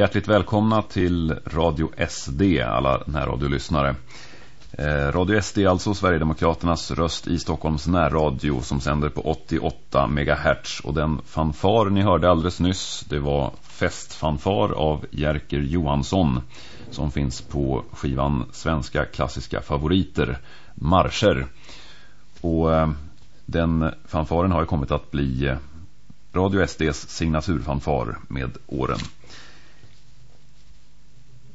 Hjärtligt välkomna till Radio SD, alla närradiolyssnare. Eh, Radio SD är alltså Sverigedemokraternas röst i Stockholms närradio som sänder på 88 MHz. Och den fanfar ni hörde alldeles nyss, det var Festfanfar av Jerker Johansson som finns på skivan Svenska klassiska favoriter, Marscher. Och eh, den fanfaren har ju kommit att bli eh, Radio SDs signaturfanfar med åren.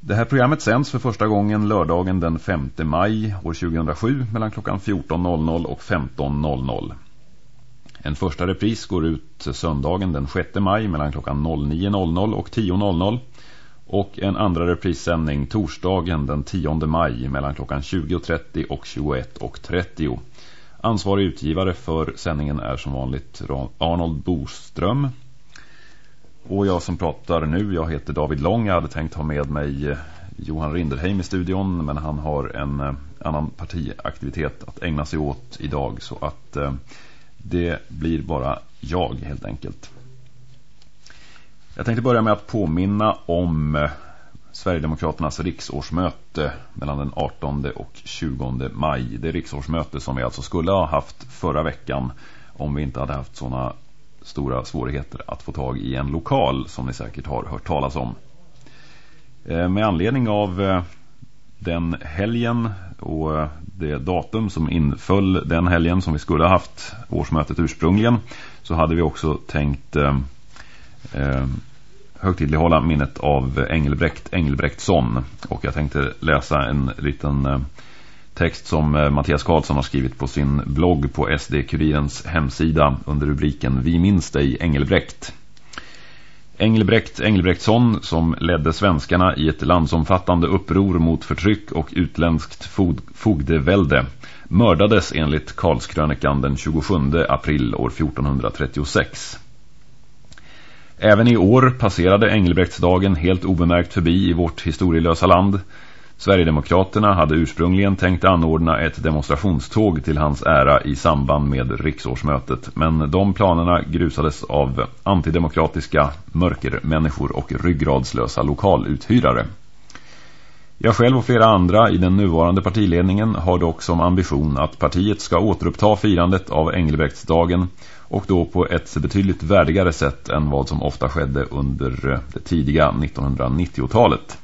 Det här programmet sänds för första gången lördagen den 5 maj år 2007 mellan klockan 14.00 och 15.00. En första repris går ut söndagen den 6 maj mellan klockan 09.00 och 10.00 och en andra reprissändning torsdagen den 10 maj mellan klockan 20.30 och 21.30. Ansvarig utgivare för sändningen är som vanligt Arnold Boström. Och jag som pratar nu, jag heter David Lång. Jag hade tänkt ha med mig eh, Johan Rinderheim i studion. Men han har en eh, annan partiaktivitet att ägna sig åt idag. Så att eh, det blir bara jag helt enkelt. Jag tänkte börja med att påminna om Sverigedemokraternas riksårsmöte mellan den 18 och 20 maj. Det riksårsmöte som vi alltså skulle ha haft förra veckan om vi inte hade haft sådana stora svårigheter att få tag i en lokal som ni säkert har hört talas om. Eh, med anledning av eh, den helgen och eh, det datum som inföll den helgen som vi skulle ha haft årsmötet ursprungligen så hade vi också tänkt eh, högtidlighålla minnet av Engelbrekt Engelbrektsson och jag tänkte läsa en liten text som eh, Mattias Karlsson har skrivit på sin blogg på SD-kurirens hemsida under rubriken Vi minns dig Engelbrekt. Engelbrekt Engelbrektsson som ledde svenskarna i ett landsomfattande uppror mot förtryck och utländskt fogdevälde mördades enligt Karlskrönikan den 27 april år 1436. Även i år passerade Engelbrektsdagen helt obemärkt förbi i vårt historielösa land- Sverigedemokraterna hade ursprungligen tänkt anordna ett demonstrationståg till hans ära i samband med riksårsmötet men de planerna grusades av antidemokratiska mörkermänniskor och ryggradslösa lokaluthyrare. Jag själv och flera andra i den nuvarande partiledningen har dock som ambition att partiet ska återuppta firandet av Engelbrektsdagen och då på ett betydligt värdigare sätt än vad som ofta skedde under det tidiga 1990-talet.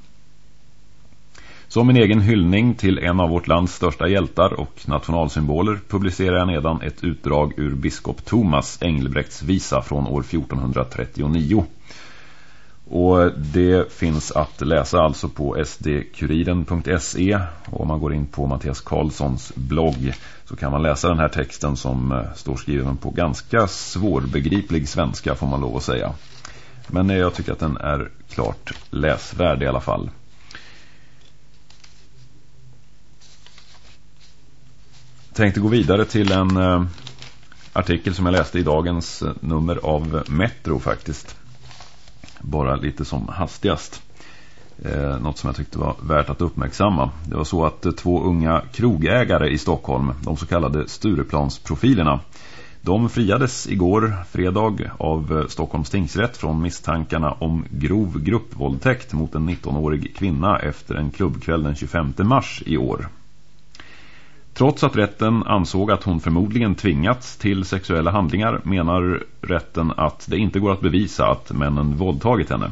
Som min egen hyllning till en av vårt lands största hjältar och nationalsymboler publicerar jag nedan ett utdrag ur biskop Thomas Engelbrekts visa från år 1439. Och det finns att läsa alltså på sdkuriren.se och om man går in på Mattias Karlssons blogg så kan man läsa den här texten som eh, står skriven på ganska svårbegriplig svenska får man lov att säga. Men eh, jag tycker att den är klart läsvärd i alla fall. Tänkte gå vidare till en eh, artikel som jag läste i dagens eh, nummer av Metro faktiskt. Bara lite som hastigast. Eh, något som jag tyckte var värt att uppmärksamma. Det var så att eh, två unga krogägare i Stockholm, de så kallade Stureplansprofilerna, de friades igår fredag av eh, Stockholms tingsrätt från misstankarna om grov gruppvåldtäkt mot en 19-årig kvinna efter en klubbkväll den 25 mars i år. Trots att rätten ansåg att hon förmodligen tvingats till sexuella handlingar menar rätten att det inte går att bevisa att männen våldtagit henne.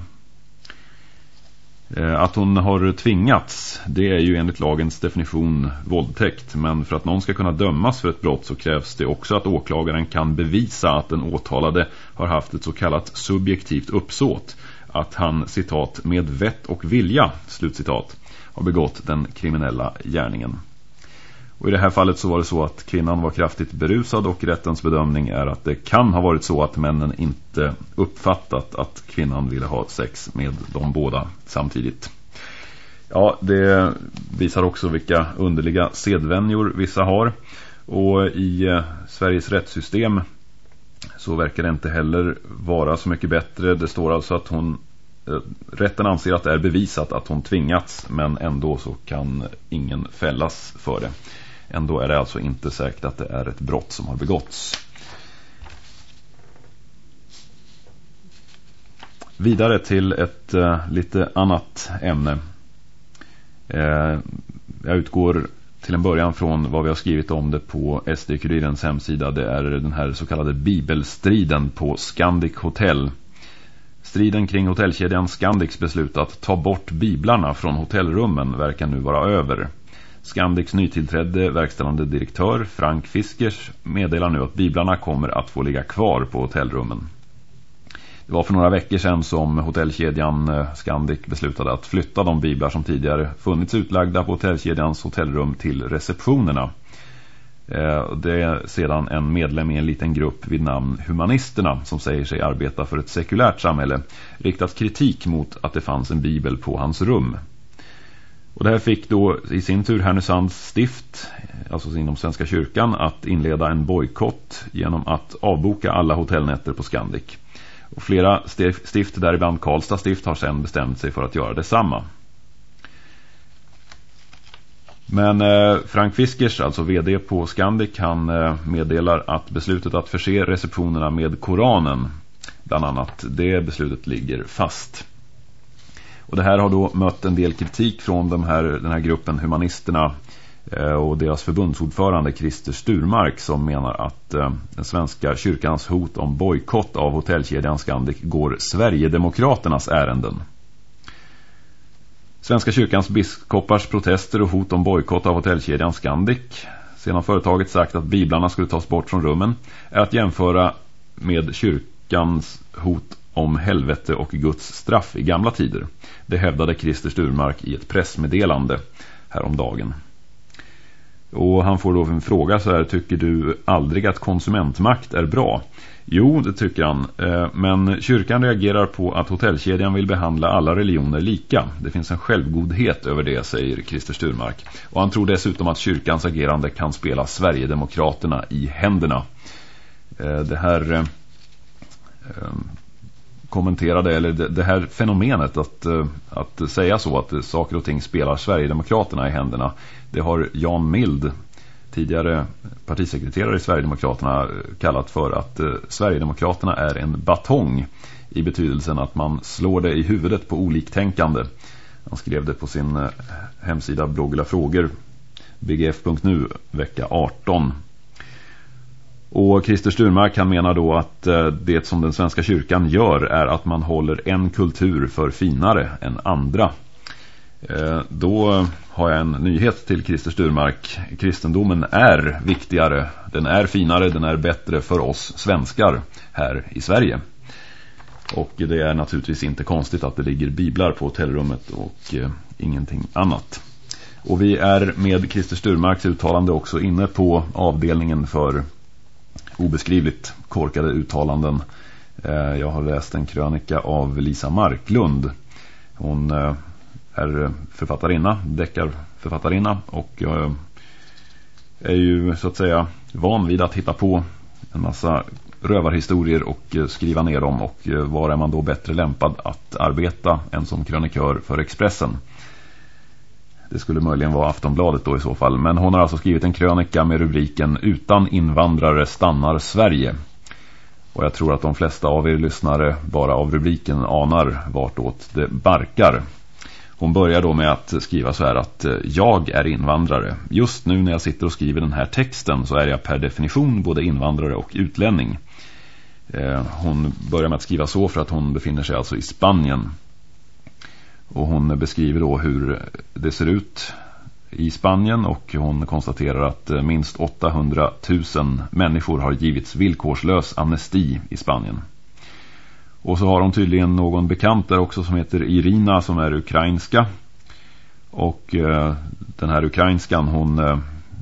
Eh, att hon har tvingats, det är ju enligt lagens definition våldtäkt. Men för att någon ska kunna dömas för ett brott så krävs det också att åklagaren kan bevisa att den åtalade har haft ett så kallat subjektivt uppsåt. Att han, citat, med vett och vilja, slutcitat, har begått den kriminella gärningen. Och I det här fallet så var det så att kvinnan var kraftigt berusad och rättens bedömning är att det kan ha varit så att männen inte uppfattat att kvinnan ville ha sex med de båda samtidigt. Ja, det visar också vilka underliga sedvänjor vissa har. Och i eh, Sveriges rättssystem så verkar det inte heller vara så mycket bättre. Det står alltså att hon eh, Rätten anser att det är bevisat att hon tvingats men ändå så kan ingen fällas för det. Ändå är det alltså inte säkert att det är ett brott som har begåtts. vidare till ett uh, lite annat ämne. Uh, jag utgår till en början från vad vi har skrivit om det på SD-kurirens hemsida. Det är den här så kallade bibelstriden på Scandic Hotel. Striden kring hotellkedjan Scandics beslut att ta bort biblarna från hotellrummen verkar nu vara över. Scandics nytillträdde verkställande direktör Frank Fiskers meddelar nu att biblarna kommer att få ligga kvar på hotellrummen. Det var för några veckor sedan som hotellkedjan eh, Scandic beslutade att flytta de biblar som tidigare funnits utlagda på hotellkedjans hotellrum till receptionerna. Eh, det är sedan en medlem i en liten grupp vid namn Humanisterna som säger sig arbeta för ett sekulärt samhälle riktat kritik mot att det fanns en bibel på hans rum. Och det här fick då i sin tur Härnösands stift, alltså inom Svenska kyrkan, att inleda en bojkott genom att avboka alla hotellnätter på Scandic. Och flera stift, däribland Karlstad stift, har sedan bestämt sig för att göra detsamma. Men eh, Frank Fiskers, alltså vd på Scandic, han eh, meddelar att beslutet att förse receptionerna med Koranen, bland annat, det beslutet ligger fast. Och det här har då mött en del kritik från de här, den här gruppen humanisterna eh, och deras förbundsordförande Christer Sturmark som menar att eh, den svenska kyrkans hot om bojkott av hotellkedjan Scandic går Sverigedemokraternas ärenden. Svenska kyrkans biskopars protester och hot om bojkott av hotellkedjan Scandic sedan företaget sagt att biblarna skulle tas bort från rummen är att jämföra med kyrkans hot om helvete och Guds straff i gamla tider. Det hävdade Christer Sturmark i ett pressmeddelande häromdagen. Och han får då en fråga så här, tycker du aldrig att konsumentmakt är bra? Jo, det tycker han. Eh, Men kyrkan reagerar på att hotellkedjan vill behandla alla religioner lika. Det finns en självgodhet över det, säger Christer Sturmark. Och han tror dessutom att kyrkans agerande kan spela Sverigedemokraterna i händerna. Eh, det här eh, ehm, kommentera det eller det, det, här fenomenet att, eh, att säga så, att saker och ting spelar Sverigedemokraterna i händerna. Det har Jan Mild, tidigare partisekreterare i Sverigedemokraterna, kallat för att eh, Sverigedemokraterna är en batong i betydelsen att man slår det i huvudet på oliktänkande. Han skrev det på sin eh, hemsida bloggla frågor bgf.nu vecka 18 och Christer Sturmark kan menar då att eh, det som den svenska kyrkan gör är att man håller en kultur för finare än andra. Eh, då har jag en nyhet till Christer Sturmark. Kristendomen är viktigare, den är finare, den är bättre för oss svenskar här i Sverige. Och det är naturligtvis inte konstigt att det ligger biblar på hotellrummet och eh, ingenting annat. Och vi är med Christer Sturmarks uttalande också inne på avdelningen för obeskrivligt korkade uttalanden. Eh, jag har läst en krönika av Lisa Marklund. Hon eh, är författarinna, deckarförfattarinna och eh, är ju så att säga van vid att hitta på en massa rövarhistorier och skriva ner dem och var är man då bättre lämpad att arbeta än som krönikör för Expressen. Det skulle möjligen vara Aftonbladet då i så fall. Men hon har alltså skrivit en krönika med rubriken Utan invandrare stannar Sverige. Och jag tror att de flesta av er lyssnare bara av rubriken anar vartåt det barkar. Hon börjar då med att skriva så här att eh, jag är invandrare. Just nu när jag sitter och skriver den här texten så är jag per definition både invandrare och utlänning. Eh, hon börjar med att skriva så för att hon befinner sig alltså i Spanien. Och hon beskriver då hur det ser ut i Spanien och hon konstaterar att eh, minst 800 000 människor har givits villkorslös amnesti i Spanien. Och så har hon tydligen någon bekant där också som heter Irina som är ukrainska. Och eh, den här ukrainskan hon eh,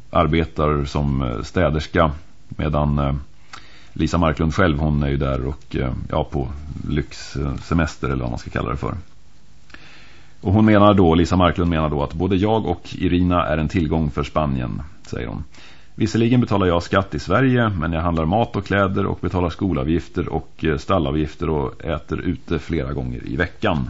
arbetar som eh, städerska medan eh, Lisa Marklund själv hon är ju där och eh, ja, på lyxsemester eller vad man ska kalla det för. Och hon menar då, Lisa Marklund menar då att både jag och Irina är en tillgång för Spanien, säger hon. Visserligen betalar jag skatt i Sverige men jag handlar mat och kläder och betalar skolavgifter och eh, stallavgifter och äter ute flera gånger i veckan.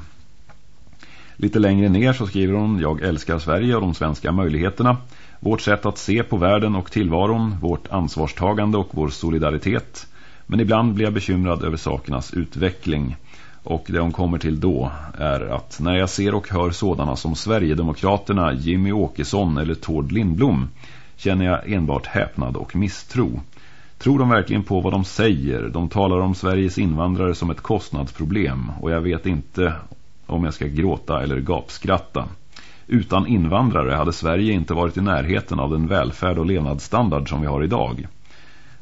Lite längre ner så skriver hon Jag älskar Sverige och de svenska möjligheterna. Vårt sätt att se på världen och tillvaron, vårt ansvarstagande och vår solidaritet. Men ibland blir jag bekymrad över sakernas utveckling. Och det hon kommer till då är att när jag ser och hör sådana som Sverigedemokraterna, Jimmy Åkesson eller Tord Lindblom känner jag enbart häpnad och misstro. Tror de verkligen på vad de säger? De talar om Sveriges invandrare som ett kostnadsproblem och jag vet inte om jag ska gråta eller gapskratta. Utan invandrare hade Sverige inte varit i närheten av den välfärd och levnadsstandard som vi har idag.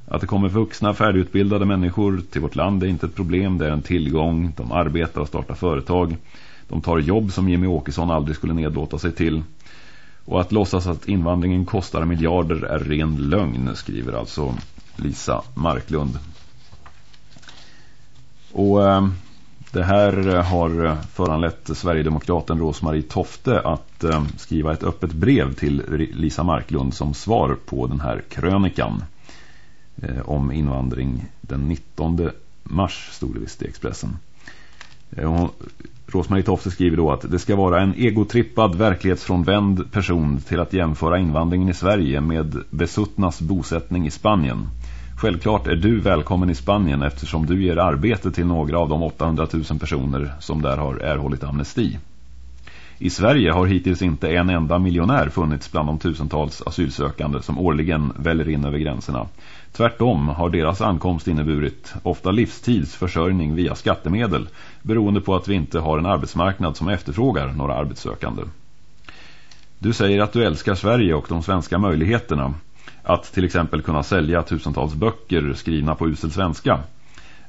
Att det kommer vuxna färdigutbildade människor till vårt land är inte ett problem, det är en tillgång. De arbetar och startar företag. De tar jobb som Jimmy Åkesson aldrig skulle nedlåta sig till. Och att låtsas att invandringen kostar miljarder är ren lögn, skriver alltså Lisa Marklund. Och eh, det här har föranlett Sverigedemokraten Rosmarie Tofte att eh, skriva ett öppet brev till Lisa Marklund som svar på den här krönikan Eh, om invandring den 19 mars stod det visst i Expressen. Eh, Rosmarie Tofte skriver då att det ska vara en egotrippad, verklighetsfrånvänd person till att jämföra invandringen i Sverige med besuttnas bosättning i Spanien. Självklart är du välkommen i Spanien eftersom du ger arbete till några av de 800 000 personer som där har erhållit amnesti. I Sverige har hittills inte en enda miljonär funnits bland de tusentals asylsökande som årligen väller in över gränserna. Tvärtom har deras ankomst inneburit ofta livstids försörjning via skattemedel beroende på att vi inte har en arbetsmarknad som efterfrågar några arbetssökande. Du säger att du älskar Sverige och de svenska möjligheterna att till exempel kunna sälja tusentals böcker skrivna på usel svenska.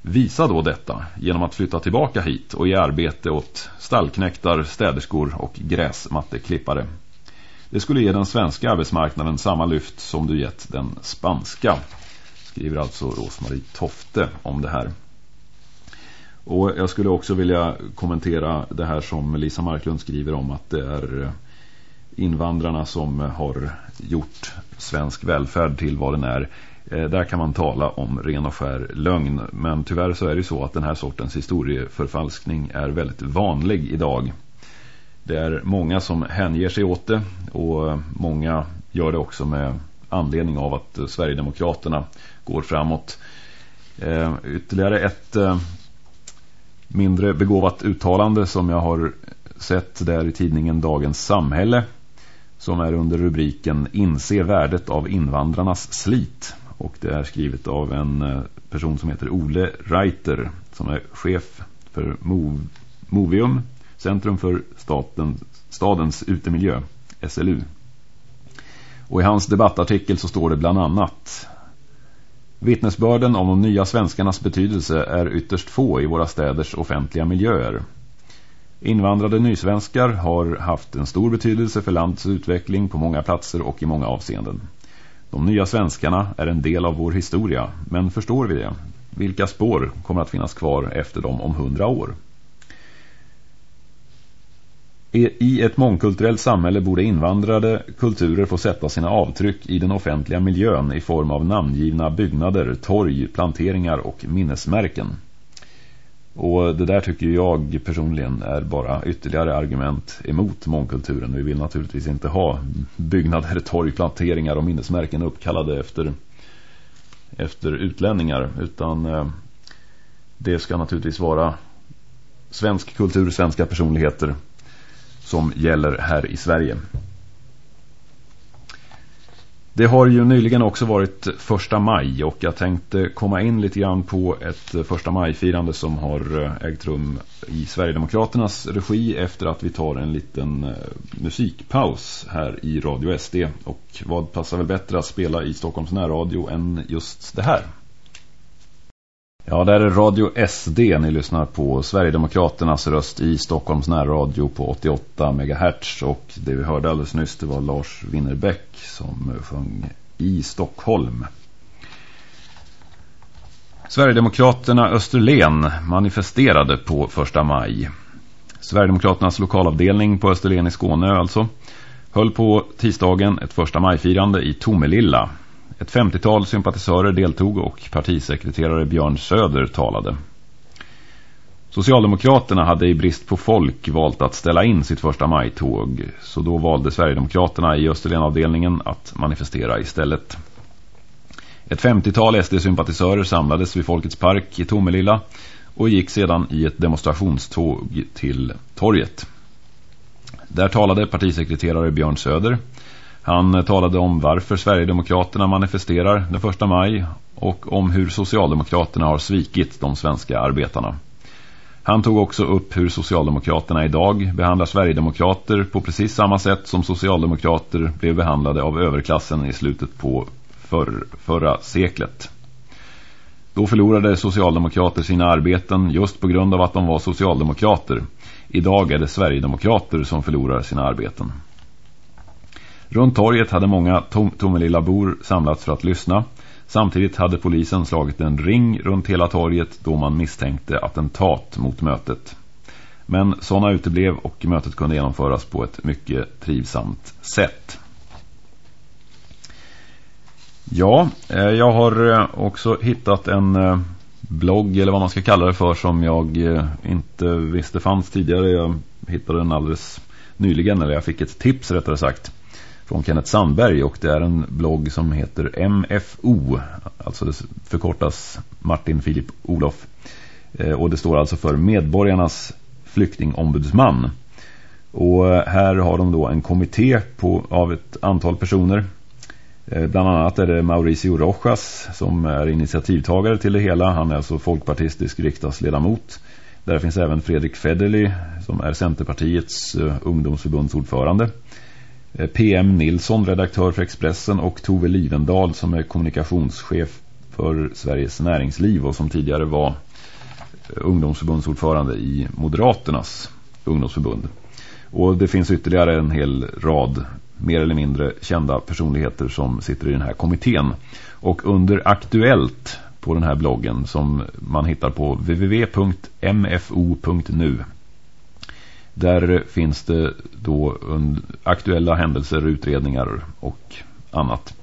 Visa då detta genom att flytta tillbaka hit och ge arbete åt stallknäktar, städerskor och gräsmatteklippare. Det skulle ge den svenska arbetsmarknaden samma lyft som du gett den spanska. Skriver alltså Rosmarie Tofte om det här. Och jag skulle också vilja kommentera det här som Lisa Marklund skriver om att det är eh, invandrarna som har gjort svensk välfärd till vad den är. Eh, där kan man tala om ren och skär lögn. Men tyvärr så är det så att den här sortens historieförfalskning är väldigt vanlig idag. Det är många som hänger sig åt det och många gör det också med anledning av att Sverigedemokraterna går framåt. Eh, ytterligare ett eh, mindre begåvat uttalande som jag har sett där i tidningen Dagens Samhälle som är under rubriken Inse värdet av invandrarnas slit. Och det är skrivet av en eh, person som heter Ole Reiter som är chef för Movium, Centrum för staten, stadens utemiljö, SLU. Och i hans debattartikel så står det bland annat Vittnesbörden om de nya svenskarnas betydelse är ytterst få i våra städers offentliga miljöer. Invandrade nysvenskar har haft en stor betydelse för landets utveckling på många platser och i många avseenden. De nya svenskarna är en del av vår historia, men förstår vi det? Vilka spår kommer att finnas kvar efter dem om hundra år? I ett mångkulturellt samhälle borde invandrade kulturer få sätta sina avtryck i den offentliga miljön i form av namngivna byggnader, torg, planteringar och minnesmärken. Och det där tycker jag personligen är bara ytterligare argument emot mångkulturen. Vi vill naturligtvis inte ha byggnader, torgplanteringar och minnesmärken uppkallade efter, efter utlänningar. Utan eh, det ska naturligtvis vara svensk kultur, svenska personligheter som gäller här i Sverige. Det har ju nyligen också varit första maj och jag tänkte komma in lite grann på ett första majfirande som har eh, ägt rum i Sverigedemokraternas regi efter att vi tar en liten eh, musikpaus här i Radio SD. Och vad passar väl bättre att spela i Stockholms närradio än just det här? Ja, det är Radio SD. Ni lyssnar på Sverigedemokraternas röst i Stockholms närradio på 88 MHz. Och det vi hörde alldeles nyss det var Lars Winnerbäck som sjöng i Stockholm. Sverigedemokraterna Österlen manifesterade på första maj. Sverigedemokraternas lokalavdelning på Österlen i Skåne alltså höll på tisdagen ett första majfirande i Tomelilla ett 50-tal sympatisörer deltog och partisekreterare Björn Söder talade. Socialdemokraterna hade i brist på folk valt att ställa in sitt första majtåg så då valde Sverigedemokraterna i Österlenavdelningen att manifestera istället. Ett 50-tal SD-sympatisörer samlades vid Folkets park i Tomelilla och gick sedan i ett demonstrationståg till torget. Där talade partisekreterare Björn Söder. Han eh, talade om varför Sverigedemokraterna manifesterar den 1 maj och om hur Socialdemokraterna har svikit de svenska arbetarna. Han tog också upp hur Socialdemokraterna idag behandlar Sverigedemokrater på precis samma sätt som Socialdemokrater blev behandlade av överklassen i slutet på för, förra seklet. Då förlorade Socialdemokrater sina arbeten just på grund av att de var Socialdemokrater. Idag är det Sverigedemokrater som förlorar sina arbeten. Runt torget hade många tom Tomelilla-bor samlats för att lyssna. Samtidigt hade polisen slagit en ring runt hela torget då man misstänkte attentat mot mötet. Men sådana uteblev och mötet kunde genomföras på ett mycket trivsamt sätt. Ja, eh, jag har eh, också hittat en eh, blogg eller vad man ska kalla det för som jag inte visste fanns tidigare. Jag hittade den alldeles nyligen, eller jag fick ett tips rättare sagt från Kenneth Sandberg och det är en blogg som heter MFO, alltså det förkortas Martin Filip Olof. Eh, och det står alltså för Medborgarnas flyktingombudsman. Och eh, här har de då en kommitté på, av ett antal personer eh, bland annat är det Mauricio Rojas som är initiativtagare till det hela. Han är alltså folkpartistisk riksdagsledamot. Där finns även Fredrik Federley som är Centerpartiets ungdomsförbundsordförande. Eh, PM Nilsson, redaktör för Expressen och Tove Livendal som är kommunikationschef för Sveriges näringsliv och som tidigare var eh, ungdomsförbundsordförande i Moderaternas ungdomsförbund. Och det finns ytterligare en hel rad mer eller mindre kända personligheter som sitter i den här kommittén. Och under Aktuellt på den här bloggen som man hittar på www.mfo.nu där finns det då aktuella händelser, utredningar och annat.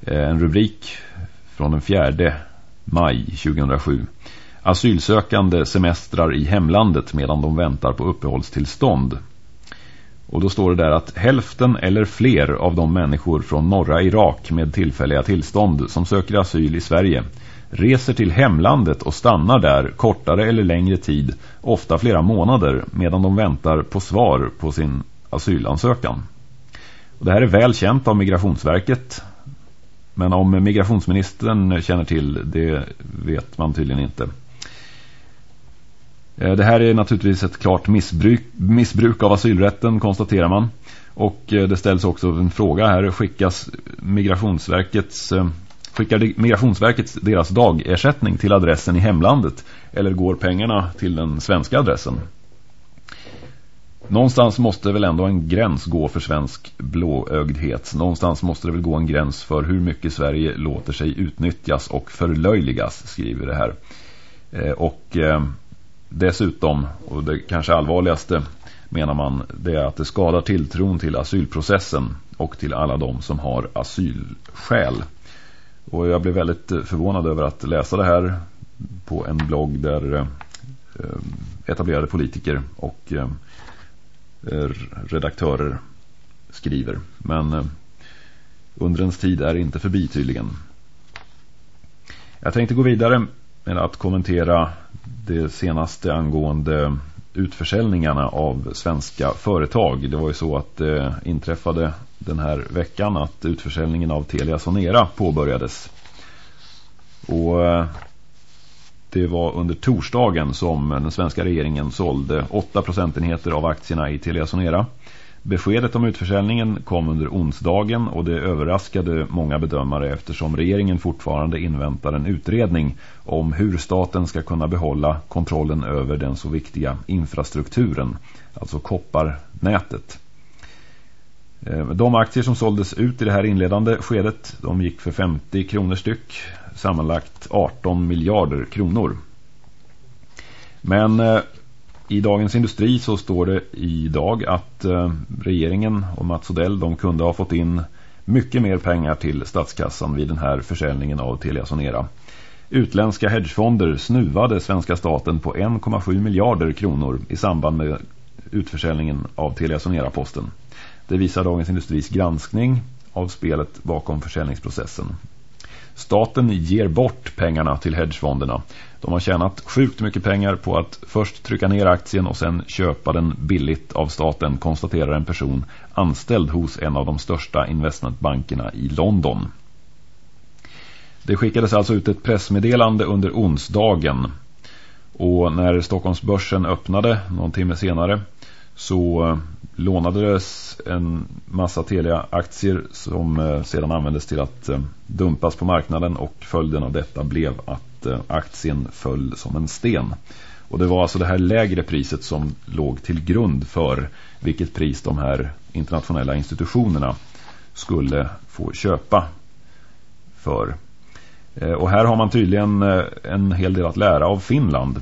Eh, en rubrik från den 4 maj 2007. Asylsökande semestrar i hemlandet medan de väntar på uppehållstillstånd. Och då står det där att hälften eller fler av de människor från norra Irak med tillfälliga tillstånd som söker asyl i Sverige reser till hemlandet och stannar där kortare eller längre tid, ofta flera månader, medan de väntar på svar på sin asylansökan. Och det här är väl känt av Migrationsverket, men om migrationsministern känner till det vet man tydligen inte. Eh, det här är naturligtvis ett klart missbruk, missbruk av asylrätten konstaterar man. Och eh, det ställs också en fråga här. Skickas Migrationsverkets, eh, skickar Migrationsverket deras dagersättning till adressen i hemlandet? Eller går pengarna till den svenska adressen? Någonstans måste väl ändå en gräns gå för svensk blåögdhet. Någonstans måste det väl gå en gräns för hur mycket Sverige låter sig utnyttjas och förlöjligas, skriver det här. Eh, och eh, Dessutom, och det kanske allvarligaste menar man, det är att det skadar tilltron till asylprocessen och till alla de som har asylskäl. Och jag blev väldigt eh, förvånad över att läsa det här på en blogg där eh, eh, etablerade politiker och redaktörer skriver. Men undrens tid är inte förbi tydligen. Jag tänkte gå vidare med att kommentera det senaste angående utförsäljningarna av svenska företag. Det var ju så att det inträffade den här veckan att utförsäljningen av Telia Sonera påbörjades. Och eh, det var under torsdagen som den svenska regeringen sålde 8 procentenheter av aktierna i Telia Sonera. Beskedet om utförsäljningen kom under onsdagen och det överraskade många bedömare eftersom regeringen fortfarande inväntar en utredning om hur staten ska kunna behålla kontrollen över den så viktiga infrastrukturen, alltså kopparnätet. Eh, de aktier som såldes ut i det här inledande skedet de gick för 50 kronor styck, sammanlagt 18 miljarder kronor. Men eh, i Dagens Industri så står det idag att eh, regeringen och Mats Odell de kunde ha fått in mycket mer pengar till statskassan vid den här försäljningen av Telia Sonera. Utländska hedgefonder snuvade svenska staten på 1,7 miljarder kronor i samband med utförsäljningen av Telia Sonera-posten. Det visar Dagens Industris granskning av spelet bakom försäljningsprocessen. Staten ger bort pengarna till hedgefonderna. De har tjänat sjukt mycket pengar på att först trycka ner aktien och sen köpa den billigt av staten, konstaterar en person anställd hos en av de största investmentbankerna i London. Det skickades alltså ut ett pressmeddelande under onsdagen och när Stockholmsbörsen öppnade någon timme senare så lånades en massa Telia-aktier som eh, sedan användes till att eh, dumpas på marknaden och följden av detta blev att eh, aktien föll som en sten. Och det var alltså det här lägre priset som låg till grund för vilket pris de här internationella institutionerna skulle få köpa för. Och här har man tydligen en hel del att lära av Finland.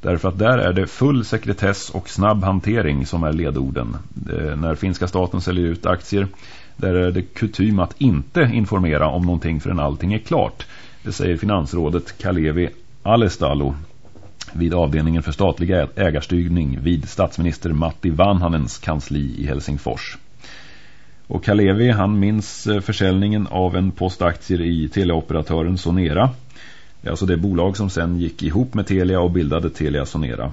Därför att där är det full sekretess och snabb hantering som är ledorden. Eh, när finska staten säljer ut aktier där är det kutym att inte informera om någonting förrän allting är klart. Det säger finansrådet Kalevi Alestalo vid avdelningen för statlig ägarstyrning vid statsminister Matti Vanhanens kansli i Helsingfors. Och Kalevi han minns eh, försäljningen av en postaktier i teleoperatören Sonera Alltså det bolag som sen gick ihop med Telia och bildade Telia Sonera.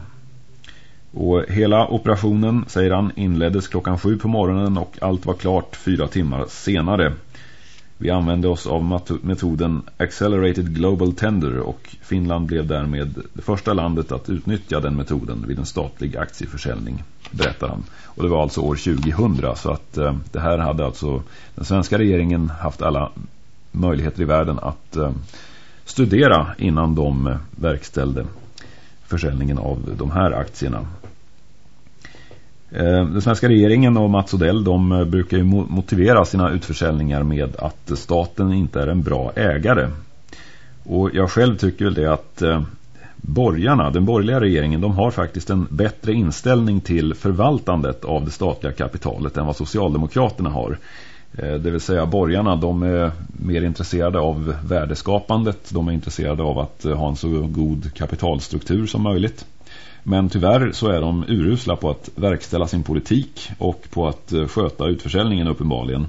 Och hela operationen, säger han, inleddes klockan sju på morgonen och allt var klart fyra timmar senare. Vi använde oss av metoden Accelerated Global Tender och Finland blev därmed det första landet att utnyttja den metoden vid en statlig aktieförsäljning, berättar han. Och det var alltså år 2000 så att eh, det här hade alltså den svenska regeringen haft alla möjligheter i världen att eh, studera innan de eh, verkställde försäljningen av de här aktierna. Eh, den svenska regeringen och Mats Odell de eh, brukar ju motivera sina utförsäljningar med att staten inte är en bra ägare. Och jag själv tycker väl det att borgarna, den borgerliga regeringen, de har faktiskt en bättre inställning till förvaltandet av det statliga kapitalet än vad Socialdemokraterna har. Eh, det vill säga borgarna de är mer intresserade av värdeskapandet. De är intresserade av att eh, ha en så god kapitalstruktur som möjligt. Men tyvärr så är de urusla på att verkställa sin politik och på att eh, sköta utförsäljningen uppenbarligen.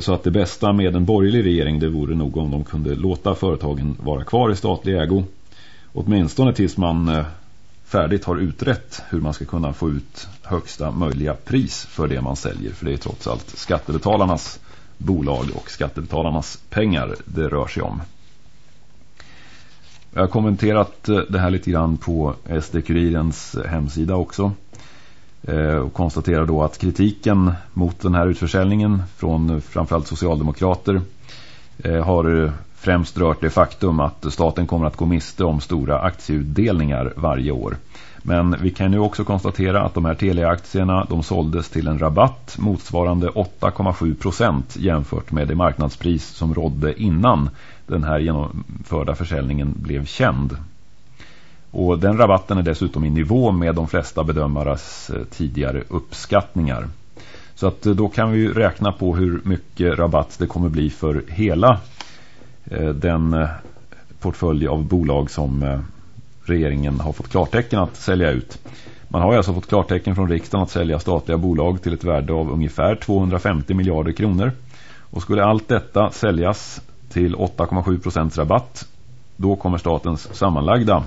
Så att det bästa med en borgerlig regering det vore nog om de kunde låta företagen vara kvar i statlig ägo. Åtminstone tills man färdigt har utrett hur man ska kunna få ut högsta möjliga pris för det man säljer. För det är trots allt skattebetalarnas bolag och skattebetalarnas pengar det rör sig om. Jag har kommenterat eh, det här lite grann på SD-kurirens eh, hemsida också. Eh, och konstaterar då att kritiken mot den här utförsäljningen från framförallt socialdemokrater har främst rört det faktum att staten kommer att gå miste om stora aktieutdelningar varje år. Men vi kan nu också konstatera att de här teleaktierna de såldes till en rabatt motsvarande 8,7 procent jämfört med det marknadspris som rådde innan den här genomförda försäljningen blev känd. Och den rabatten är dessutom i nivå med de flesta bedömares eh, tidigare uppskattningar. Så att eh, då kan vi räkna på hur mycket rabatt det kommer bli för hela Eh, den eh, portfölj av bolag som eh, regeringen har fått klartecken att sälja ut. Man har alltså fått klartecken från riksdagen att sälja statliga bolag till ett värde av ungefär 250 miljarder kronor. Och skulle allt detta säljas till 8,7 procents rabatt då kommer statens sammanlagda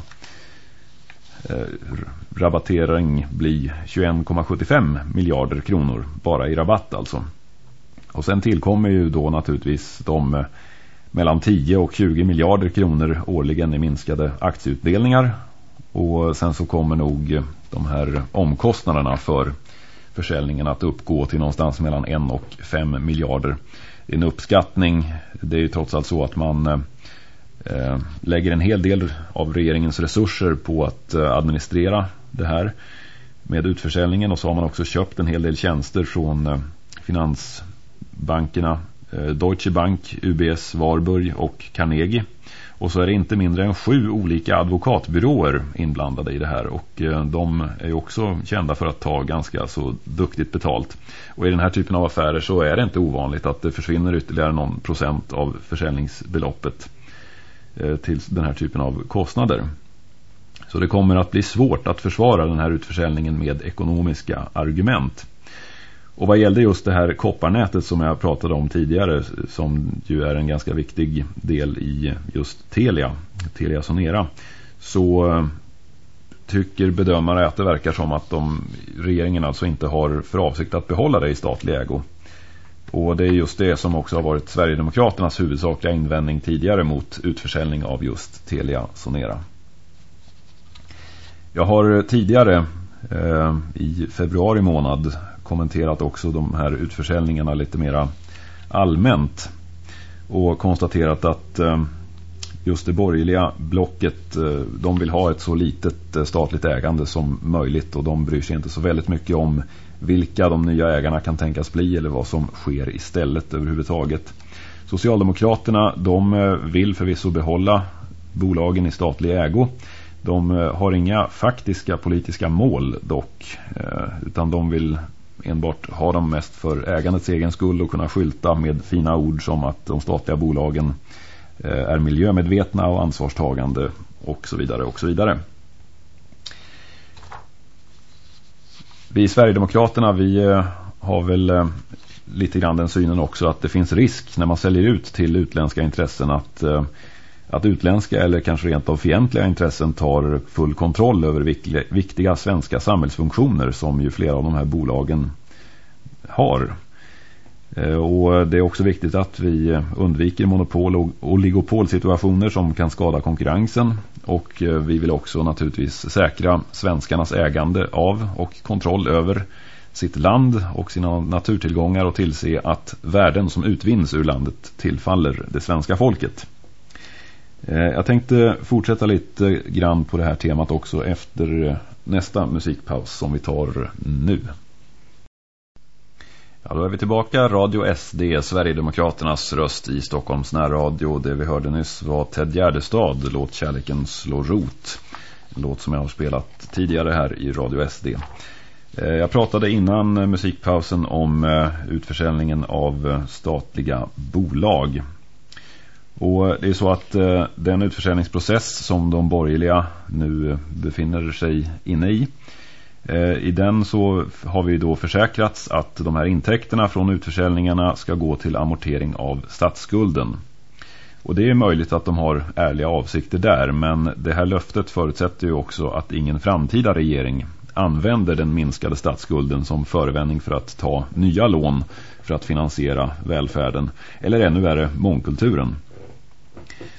rabattering bli 21,75 miljarder kronor bara i rabatt alltså. Och sen tillkommer ju då naturligtvis de mellan 10 och 20 miljarder kronor årligen i minskade aktieutdelningar. Och sen så kommer nog de här omkostnaderna för försäljningen att uppgå till någonstans mellan 1 och 5 miljarder. Det är en uppskattning. Det är ju trots allt så att man eh, lägger en hel del av regeringens resurser på att eh, administrera det här med utförsäljningen. Och så har man också köpt en hel del tjänster från eh, finansbankerna Eh, Deutsche Bank, UBS Warburg och Carnegie. Och så är det inte mindre än sju olika advokatbyråer inblandade i det här. Och eh, de är också kända för att ta ganska så duktigt betalt. Och i den här typen av affärer så är det inte ovanligt att det försvinner ytterligare någon procent av försäljningsbeloppet eh, till den här typen av kostnader. Så det kommer att bli svårt att försvara den här utförsäljningen med ekonomiska argument. Och vad gällde just det här kopparnätet som jag pratade om tidigare som ju är en ganska viktig del i just Telia, Telia Sonera så eh, tycker bedömare att det verkar som att de, regeringen alltså inte har för avsikt att behålla det i statlig ägo. Och det är just det som också har varit Sverigedemokraternas huvudsakliga invändning tidigare mot utförsäljning av just Telia Sonera. Jag har tidigare eh, i februari månad kommenterat också de här utförsäljningarna lite mera allmänt och konstaterat att eh, just det borgerliga blocket eh, de vill ha ett så litet eh, statligt ägande som möjligt och de bryr sig inte så väldigt mycket om vilka de nya ägarna kan tänkas bli eller vad som sker istället överhuvudtaget. Socialdemokraterna de vill förvisso behålla bolagen i statlig ägo. De har inga faktiska politiska mål dock utan de vill enbart ha dem mest för ägandets egen skull och kunna skylta med fina ord som att de statliga bolagen eh, är miljömedvetna och ansvarstagande och så vidare och så vidare. Vi i Sverigedemokraterna vi eh, har väl eh, lite grann den synen också att det finns risk när man säljer ut till utländska intressen att att utländska eller kanske rent av fientliga intressen tar full kontroll över viktiga svenska samhällsfunktioner som ju flera av de här bolagen har. Eh, och det är också viktigt att vi undviker monopol- och oligopolsituationer som kan skada konkurrensen. Och eh, vi vill också naturligtvis säkra svenskarnas ägande av och kontroll över sitt land och sina naturtillgångar och tillse att värden som utvinns ur landet tillfaller det svenska folket. Eh, jag tänkte fortsätta lite grann på det här temat också efter eh, nästa musikpaus som vi tar nu. Ja, då är vi tillbaka. Radio SD, Sverigedemokraternas röst i Stockholms närradio. Det vi hörde nyss var Ted Gärdestad, låt kärleken slå rot. En låt som jag har spelat tidigare här i Radio SD. Eh, jag pratade innan musikpausen om utförsäljningen av statliga bolag. Och det är så att eh, den utförsäljningsprocess som de borgerliga nu eh, befinner sig inne i eh, i den så har vi då försäkrats att de här intäkterna från utförsäljningarna ska gå till amortering av statsskulden. Och det är möjligt att de har ärliga avsikter där men det här löftet förutsätter ju också att ingen framtida regering använder den minskade statsskulden som förevändning för att ta nya lån för att finansiera välfärden eller ännu värre mångkulturen.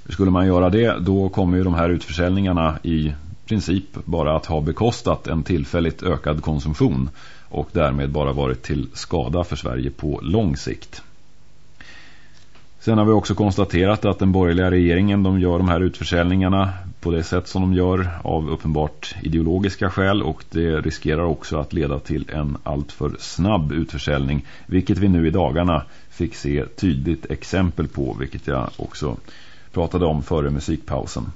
Skulle man göra det, då kommer ju de här utförsäljningarna i princip bara att ha bekostat en tillfälligt ökad konsumtion och därmed bara varit till skada för Sverige på lång sikt. Sen har vi också konstaterat att den borgerliga regeringen de gör de här utförsäljningarna på det sätt som de gör av uppenbart ideologiska skäl och det riskerar också att leda till en alltför snabb utförsäljning vilket vi nu i dagarna fick se tydligt exempel på vilket jag också pratade om före musikpausen.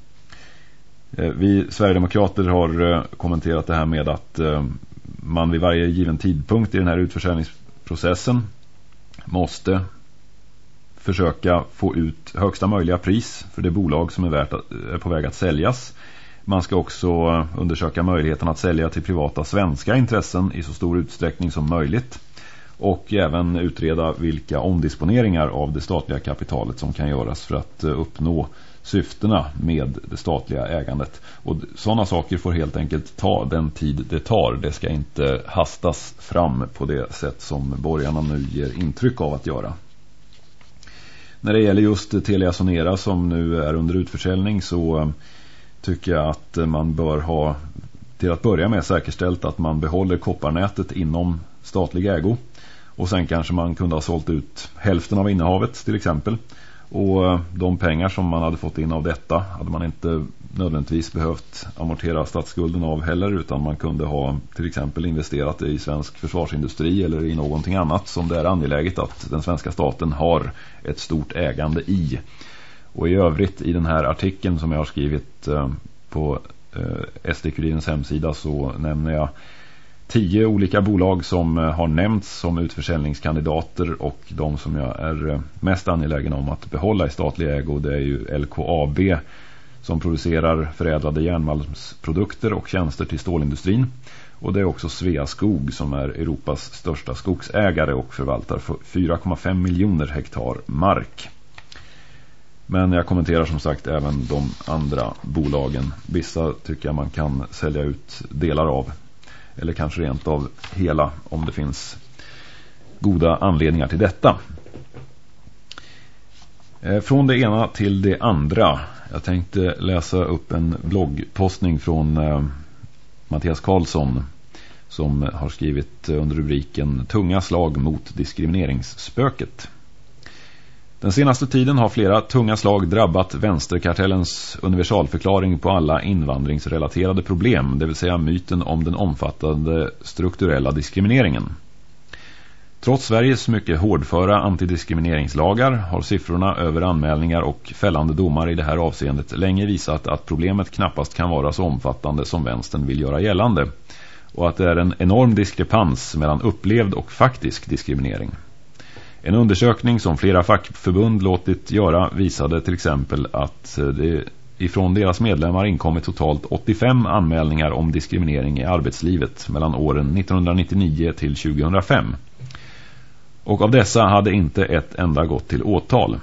Eh, vi Sverigedemokrater har eh, kommenterat det här med att eh, man vid varje given tidpunkt i den här utförsäljningsprocessen måste försöka få ut högsta möjliga pris för det bolag som är, värt att, är på väg att säljas. Man ska också undersöka möjligheten att sälja till privata svenska intressen i så stor utsträckning som möjligt och även utreda vilka omdisponeringar av det statliga kapitalet som kan göras för att eh, uppnå syftena med det statliga ägandet. Och sådana saker får helt enkelt ta den tid det tar. Det ska inte hastas fram på det sätt som borgarna nu ger intryck av att göra. När det gäller just Telia Sonera som nu är under utförsäljning så eh, tycker jag att man bör ha till att börja med säkerställt att man behåller kopparnätet inom statlig ägo. Och sen kanske man kunde ha sålt ut hälften av innehavet till exempel. Och eh, de pengar som man hade fått in av detta hade man inte nödvändigtvis behövt amortera statsskulden av heller utan man kunde ha till exempel investerat i svensk försvarsindustri eller i någonting annat som det är angeläget att den svenska staten har ett stort ägande i. Och i övrigt i den här artikeln som jag har skrivit eh, på eh, SD-kurirens hemsida så nämner jag tio olika bolag som eh, har nämnts som utförsäljningskandidater och de som jag är eh, mest angelägen om att behålla i statlig ägo det är ju LKAB som producerar förädlade järnmalmsprodukter och tjänster till stålindustrin Och det är också Sveaskog som är Europas största skogsägare och förvaltar 4,5 miljoner hektar mark. Men jag kommenterar som sagt även de andra bolagen. Vissa tycker jag man kan sälja ut delar av. Eller kanske rent av hela om det finns goda anledningar till detta. Eh, från det ena till det andra. Jag tänkte läsa upp en bloggpostning från eh, Mattias Karlsson som har skrivit under rubriken Tunga slag mot diskrimineringsspöket. Den senaste tiden har flera tunga slag drabbat vänsterkartellens universalförklaring på alla invandringsrelaterade problem, det vill säga myten om den omfattande strukturella diskrimineringen. Trots Sveriges mycket hårdföra antidiskrimineringslagar har siffrorna över anmälningar och fällande domar i det här avseendet länge visat att problemet knappast kan vara så omfattande som vänstern vill göra gällande och att det är en enorm diskrepans mellan upplevd och faktisk diskriminering. En undersökning som flera fackförbund låtit göra visade till exempel att eh, det ifrån deras medlemmar inkommit totalt 85 anmälningar om diskriminering i arbetslivet mellan åren 1999 till 2005. Och av dessa hade inte ett enda gått till åtal.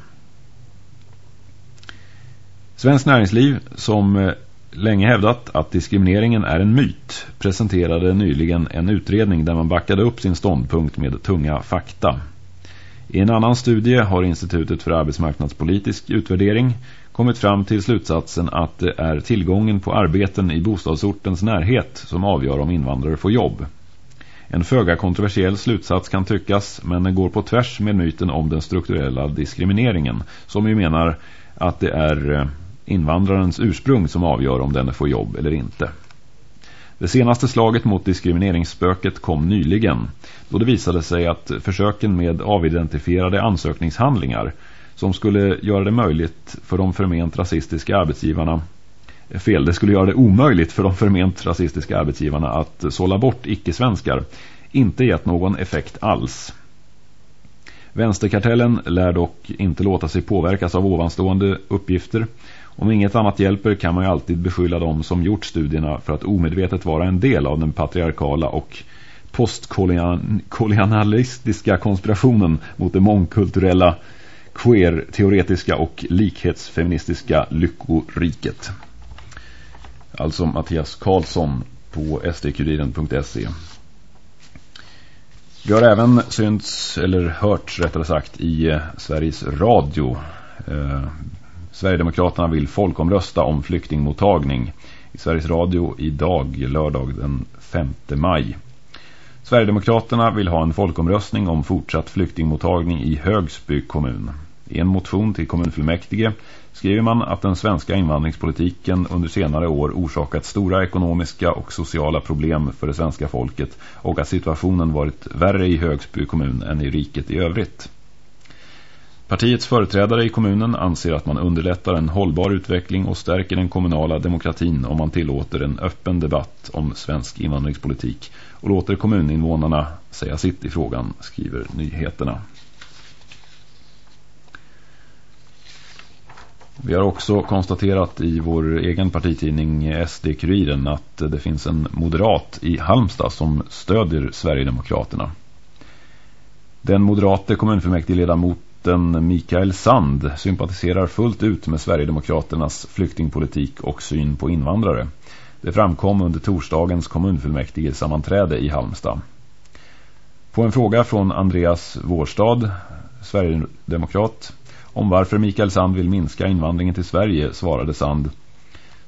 Svensk näringsliv som eh, länge hävdat att diskrimineringen är en myt presenterade nyligen en utredning där man backade upp sin ståndpunkt med tunga fakta. I en annan studie har Institutet för arbetsmarknadspolitisk utvärdering kommit fram till slutsatsen att det är tillgången på arbeten i bostadsortens närhet som avgör om invandrare får jobb. En föga kontroversiell slutsats kan tyckas men den går på tvärs med myten om den strukturella diskrimineringen som ju menar att det är eh, invandrarens ursprung som avgör om den får jobb eller inte. Det senaste slaget mot diskrimineringsspöket kom nyligen då det visade sig att försöken med avidentifierade ansökningshandlingar som skulle göra det möjligt för de förment rasistiska arbetsgivarna fel, det skulle göra det omöjligt för de förment rasistiska arbetsgivarna att sålla bort icke-svenskar inte gett någon effekt alls. Vänsterkartellen lär dock inte låta sig påverkas av ovanstående uppgifter om inget annat hjälper kan man ju alltid beskylla dem som gjort studierna för att omedvetet vara en del av den patriarkala och postkolonialistiska konspirationen mot det mångkulturella, queer-teoretiska och likhetsfeministiska lyckoriket. Alltså Mattias Karlsson på sdkuriren.se. Vi har även synts, eller hört rättare sagt, i eh, Sveriges Radio. Eh, Sverigedemokraterna vill folkomrösta om flyktingmottagning i Sveriges Radio idag, lördag den 5 maj. Sverigedemokraterna vill ha en folkomröstning om fortsatt flyktingmottagning i Högsby kommun. I en motion till kommunfullmäktige skriver man att den svenska invandringspolitiken under senare år orsakat stora ekonomiska och sociala problem för det svenska folket och att situationen varit värre i Högsby kommun än i riket i övrigt. Partiets företrädare i kommunen anser att man underlättar en hållbar utveckling och stärker den kommunala demokratin om man tillåter en öppen debatt om svensk invandringspolitik och låter kommuninvånarna säga sitt i frågan, skriver nyheterna. Vi har också konstaterat i vår egen partitidning SD-kuriren att det finns en moderat i Halmstad som stödjer Sverigedemokraterna. Den moderate kommunfullmäktigeledamot kommunfullmäktigeledamoten Mikael Sand sympatiserar fullt ut med Sverigedemokraternas flyktingpolitik och syn på invandrare. Det framkom under torsdagens kommunfullmäktige sammanträde i Halmstad. På en fråga från Andreas Vårstad, Sverigedemokrat, om varför Mikael Sand vill minska invandringen till Sverige svarade Sand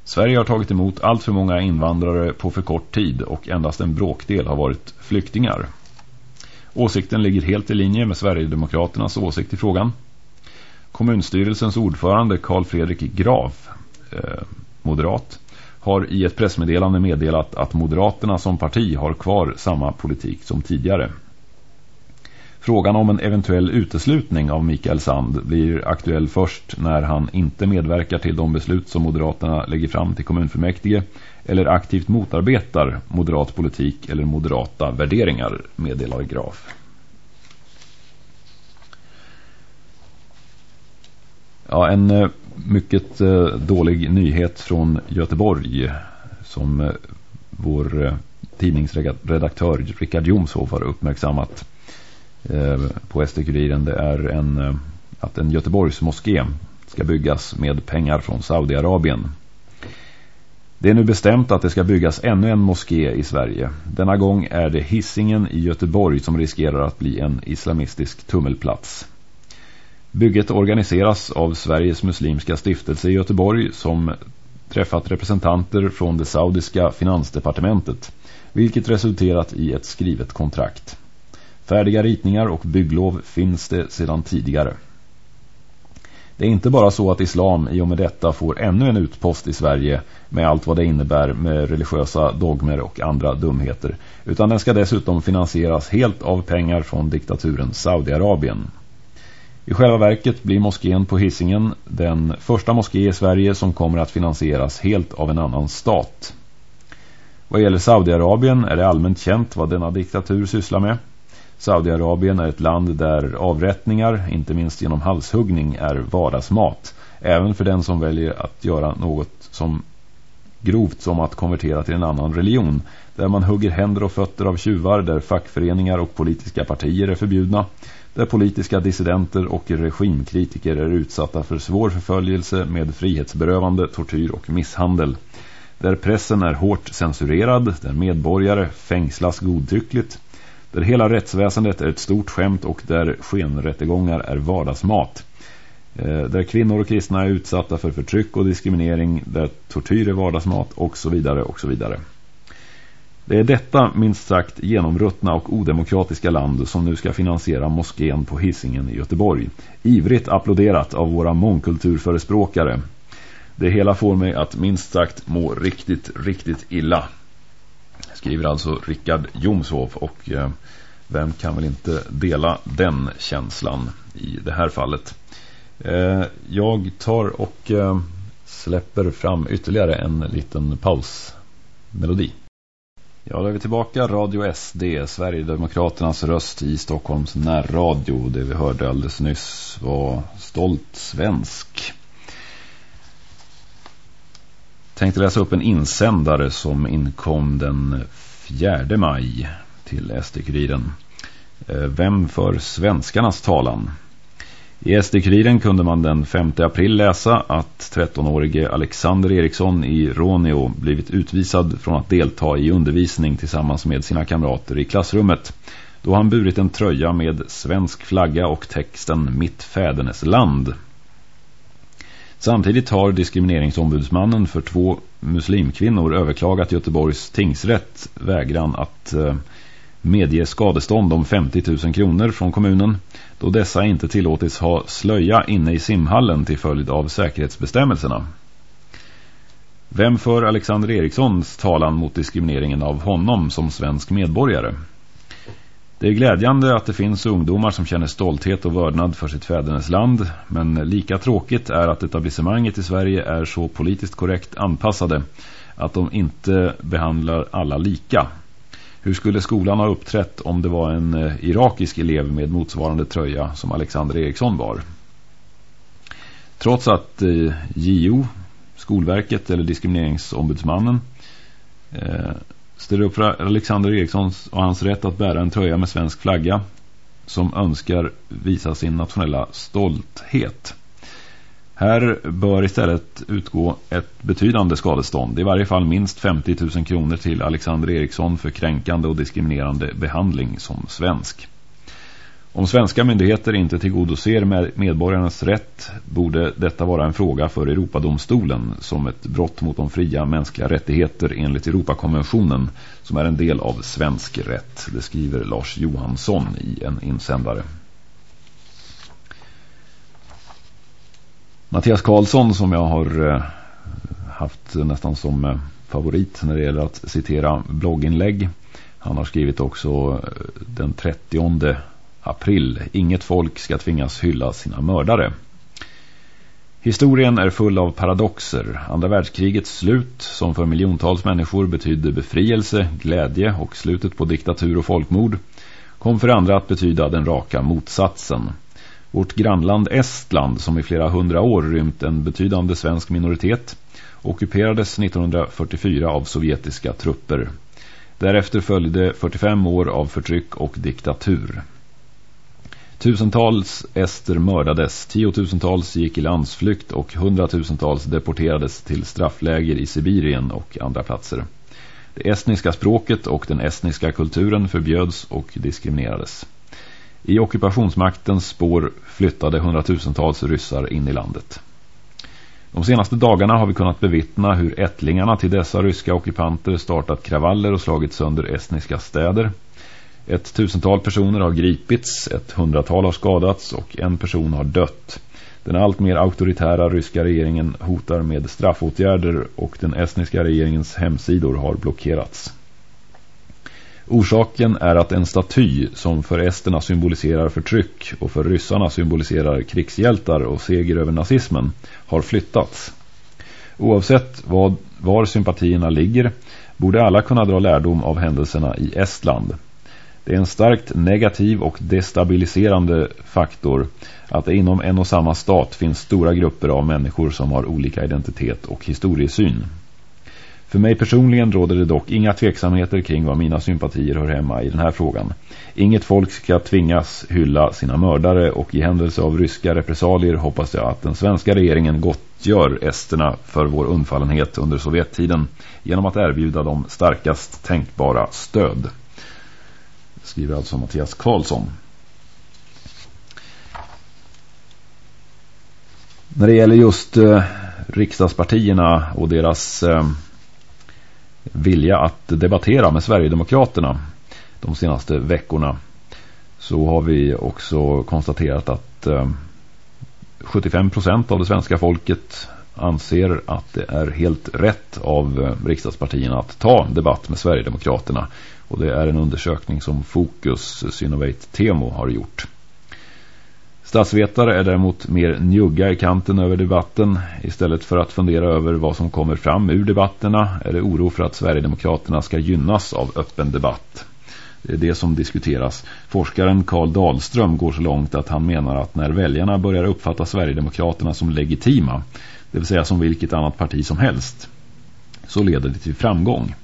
Sverige har tagit emot allt för många invandrare på för kort tid och endast en bråkdel har varit flyktingar. Åsikten ligger helt i linje med Sverigedemokraternas åsikt i frågan. Kommunstyrelsens ordförande Carl Fredrik Graf, eh, moderat, har i ett pressmeddelande meddelat att Moderaterna som parti har kvar samma politik som tidigare. Frågan om en eventuell uteslutning av Mikael Sand blir aktuell först när han inte medverkar till de beslut som Moderaterna lägger fram till kommunfullmäktige eller aktivt motarbetar moderat politik eller moderata värderingar, meddelar Graf. Ja, en eh, mycket eh, dålig nyhet från Göteborg eh, som vår tidningsredaktör Rickard Jomshov har uppmärksammat på SD-kuriren. Det är en, att en Göteborgs moské ska byggas med pengar från Saudiarabien. Det är nu bestämt att det ska byggas ännu en moské i Sverige. Denna gång är det Hissingen i Göteborg som riskerar att bli en islamistisk tummelplats. Bygget organiseras av Sveriges muslimska stiftelse i Göteborg som träffat representanter från det saudiska finansdepartementet, vilket resulterat i ett skrivet kontrakt. Färdiga ritningar och bygglov finns det sedan tidigare. Det är inte bara så att islam i och med detta får ännu en utpost i Sverige med allt vad det innebär med religiösa dogmer och andra dumheter, utan den ska dessutom finansieras helt av pengar från diktaturen Saudiarabien. I själva verket blir moskén på Hisingen den första moské i Sverige som kommer att finansieras helt av en annan stat. Vad gäller Saudiarabien är det allmänt känt vad denna diktatur sysslar med. Saudiarabien är ett land där avrättningar, inte minst genom halshuggning, är vardagsmat. Även för den som väljer att göra något som grovt som att konvertera till en annan religion. Där man hugger händer och fötter av tjuvar, där fackföreningar och politiska partier är förbjudna där politiska dissidenter och regimkritiker är utsatta för svår förföljelse med frihetsberövande, tortyr och misshandel. Där pressen är hårt censurerad, där medborgare fängslas godtyckligt, där hela rättsväsendet är ett stort skämt och där skenrättegångar är vardagsmat. Eh, där kvinnor och kristna är utsatta för förtryck och diskriminering, där tortyr är vardagsmat och så vidare och så vidare. Det är detta minst sagt genomruttna och odemokratiska land som nu ska finansiera moskén på Hissingen i Göteborg. Ivrigt applåderat av våra mångkulturförespråkare. Det hela får mig att minst sagt må riktigt, riktigt illa. Skriver alltså Rickard Jomshov och eh, vem kan väl inte dela den känslan i det här fallet. Eh, jag tar och eh, släpper fram ytterligare en liten pausmelodi. Ja, då är vi tillbaka. Radio SD, Sverigedemokraternas röst i Stockholms närradio. Det vi hörde alldeles nyss var Stolt svensk. Tänkte läsa upp en insändare som inkom den 4 maj till SD-kuriren. Eh, vem för svenskarnas talan? I SD-kuriren kunde man den 5 april läsa att 13-årige Alexander Eriksson i Råneå blivit utvisad från att delta i undervisning tillsammans med sina kamrater i klassrummet då han burit en tröja med svensk flagga och texten Mitt fädernes land. Samtidigt har diskrimineringsombudsmannen för två muslimkvinnor överklagat Göteborgs tingsrätt vägran att eh, medge skadestånd om 50 000 kronor från kommunen då dessa inte tillåtits ha slöja inne i simhallen till följd av säkerhetsbestämmelserna. Vem för Alexander Erikssons talan mot diskrimineringen av honom som svensk medborgare? Det är glädjande att det finns ungdomar som känner stolthet och vördnad för sitt fädernesland, men lika tråkigt är att etablissemanget i Sverige är så politiskt korrekt anpassade att de inte behandlar alla lika. Hur skulle skolan ha uppträtt om det var en eh, irakisk elev med motsvarande tröja som Alexander Eriksson var? Trots att eh, JO, Skolverket eller diskrimineringsombudsmannen eh, ställer upp för Alexander Erikssons och hans rätt att bära en tröja med svensk flagga som önskar visa sin nationella stolthet. Här bör istället utgå ett betydande skadestånd, i varje fall minst 50 000 kronor till Alexander Eriksson för kränkande och diskriminerande behandling som svensk. Om svenska myndigheter inte tillgodoser medborgarnas rätt borde detta vara en fråga för Europadomstolen som ett brott mot de fria mänskliga rättigheter enligt Europakonventionen som är en del av svensk rätt. Det skriver Lars Johansson i en insändare. Mattias Karlsson som jag har eh, haft nästan som eh, favorit när det gäller att citera blogginlägg. Han har skrivit också eh, den 30 april. Inget folk ska tvingas hylla sina mördare. Historien är full av paradoxer. Andra världskrigets slut, som för miljontals människor betydde befrielse, glädje och slutet på diktatur och folkmord, kom för andra att betyda den raka motsatsen. Vårt grannland Estland, som i flera hundra år rymt en betydande svensk minoritet, ockuperades 1944 av sovjetiska trupper. Därefter följde 45 år av förtryck och diktatur. Tusentals ester mördades, tiotusentals gick i landsflykt och hundratusentals deporterades till straffläger i Sibirien och andra platser. Det estniska språket och den estniska kulturen förbjöds och diskriminerades. I ockupationsmaktens spår flyttade hundratusentals ryssar in i landet. De senaste dagarna har vi kunnat bevittna hur ättlingarna till dessa ryska ockupanter startat kravaller och slagit sönder estniska städer. Ett tusental personer har gripits, ett hundratal har skadats och en person har dött. Den allt mer auktoritära ryska regeringen hotar med straffåtgärder och den estniska regeringens hemsidor har blockerats. Orsaken är att en staty som för esterna symboliserar förtryck och för ryssarna symboliserar krigshjältar och seger över nazismen har flyttats. Oavsett vad, var sympatierna ligger borde alla kunna dra lärdom av händelserna i Estland. Det är en starkt negativ och destabiliserande faktor att det inom en och samma stat finns stora grupper av människor som har olika identitet och historiesyn. För mig personligen råder det dock inga tveksamheter kring vad mina sympatier hör hemma i den här frågan. Inget folk ska tvingas hylla sina mördare och i händelse av ryska repressalier hoppas jag att den svenska regeringen gottgör esterna för vår undfallenhet under Sovjettiden genom att erbjuda dem starkast tänkbara stöd. Skriver alltså Mattias Karlsson. När det gäller just eh, riksdagspartierna och deras eh, vilja att debattera med Sverigedemokraterna de senaste veckorna så har vi också konstaterat att eh, 75% av det svenska folket anser att det är helt rätt av eh, riksdagspartierna att ta debatt med Sverigedemokraterna. Och det är en undersökning som Fokus Synovate Temo har gjort. Statsvetare är däremot mer njugga i kanten över debatten. Istället för att fundera över vad som kommer fram ur debatterna är det oro för att Sverigedemokraterna ska gynnas av öppen debatt. Det är det som diskuteras. Forskaren Karl Dahlström går så långt att han menar att när väljarna börjar uppfatta Sverigedemokraterna som legitima, det vill säga som vilket annat parti som helst, så leder det till framgång.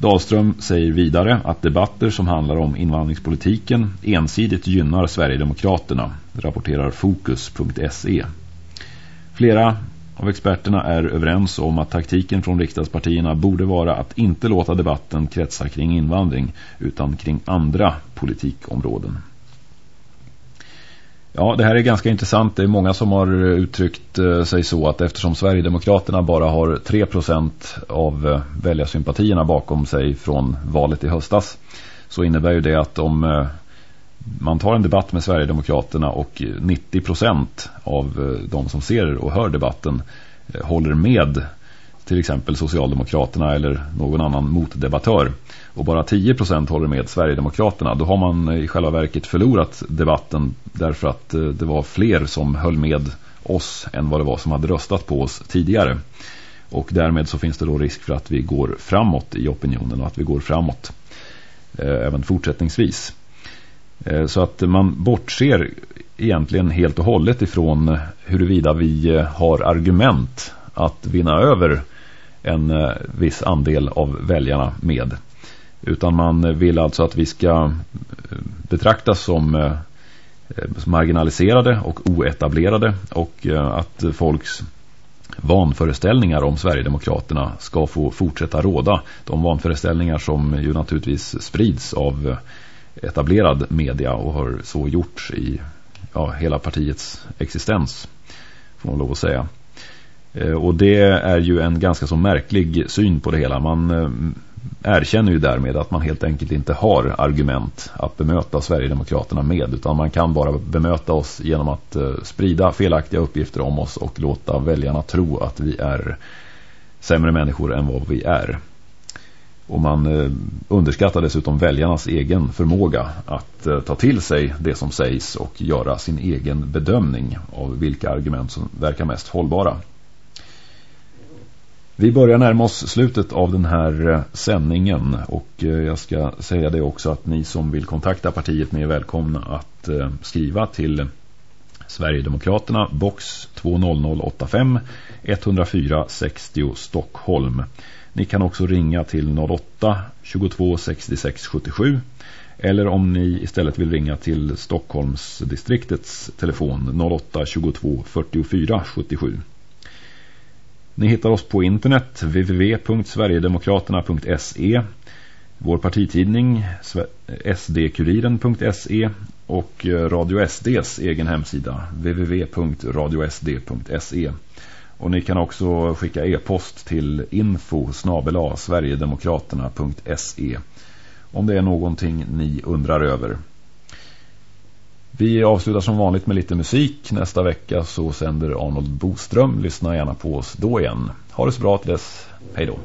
Dahlström säger vidare att debatter som handlar om invandringspolitiken ensidigt gynnar Sverigedemokraterna, rapporterar Fokus.se. Flera av experterna är överens om att taktiken från riksdagspartierna borde vara att inte låta debatten kretsa kring invandring utan kring andra politikområden. Ja, det här är ganska intressant. Det är många som har uttryckt eh, sig så att eftersom Sverigedemokraterna bara har 3% av eh, väljarsympatierna bakom sig från valet i höstas så innebär ju det att om eh, man tar en debatt med Sverigedemokraterna och 90% av de som ser och hör debatten håller med till exempel Socialdemokraterna eller någon annan motdebattör och bara 10% håller med Sverigedemokraterna då har man i själva verket förlorat debatten därför att eh, det var fler som höll med oss än vad det var som hade röstat på oss tidigare. Och därmed så finns det då risk för att vi går framåt i opinionen och att vi går framåt eh, även fortsättningsvis. Eh, så att man bortser egentligen helt och hållet ifrån huruvida vi eh, har argument att vinna över en eh, viss andel av väljarna med. Utan man vill alltså att vi ska eh, betraktas eh, som marginaliserade och oetablerade och att folks vanföreställningar om Sverigedemokraterna ska få fortsätta råda. De vanföreställningar som ju naturligtvis sprids av etablerad media och har så gjorts i ja, hela partiets existens får man lov att säga. Eh, och det är ju en ganska så märklig syn på det hela. Man eh, erkänner ju därmed att man helt enkelt inte har argument att bemöta Sverigedemokraterna med utan man kan bara bemöta oss genom att eh, sprida felaktiga uppgifter om oss och låta väljarna tro att vi är sämre människor än vad vi är. Och man underskattar dessutom väljarnas egen förmåga att ta till sig det som sägs och göra sin egen bedömning av vilka argument som verkar mest hållbara. Vi börjar närma oss slutet av den här eh, sändningen och eh, jag ska säga det också att ni som vill kontakta partiet med är välkomna att eh, skriva till Sverigedemokraterna box 20085 104 60 Stockholm. Ni kan också ringa till 08 22 66 77 eller om ni istället vill ringa till Stockholmsdistriktets telefon 08 22 44 77. Ni hittar oss på internet www.sverigedemokraterna.se Vår partitidning sdkuriren.se och Radio SDs egen hemsida www.radiosd.se och ni kan också skicka e-post till info sverigedemokraterna.se om det är någonting ni undrar över. Vi avslutar som vanligt med lite musik. Nästa vecka så sänder Arnold Boström. Lyssna gärna på oss då igen. Ha det så bra till dess. Hej då.